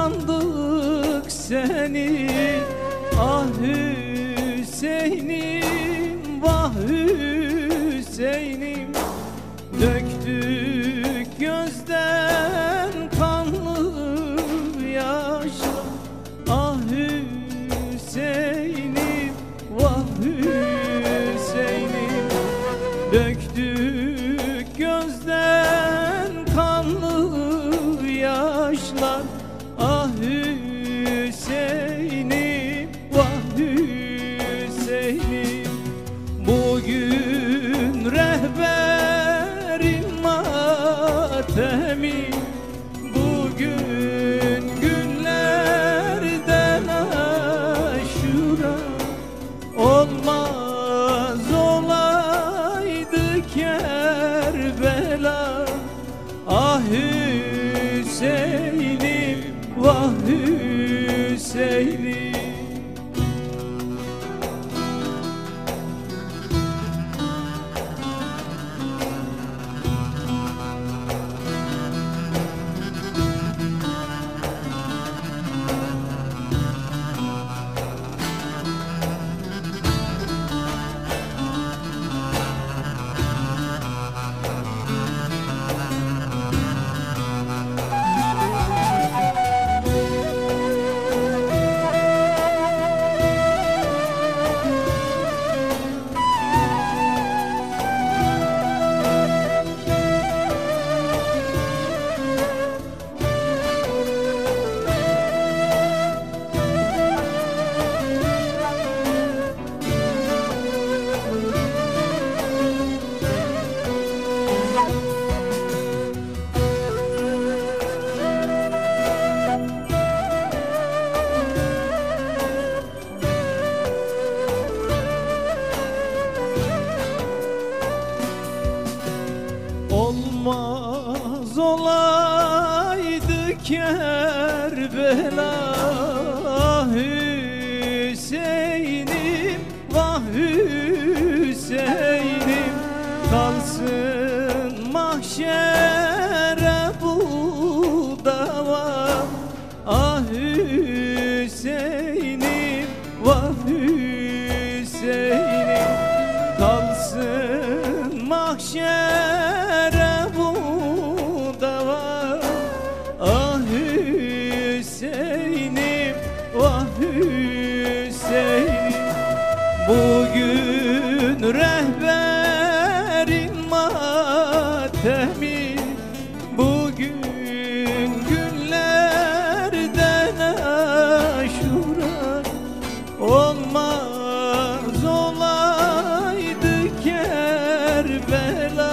sandık seni Ah Hüseyin'im vah Hüseyin'im. Matemi Bugün günlerden aşura Olmaz olaydı Kerbela. Ah Hüseyin'im vah Hüseyin'im Olmaz olaydı Kerbela Hüseyin'im Kerbela Ah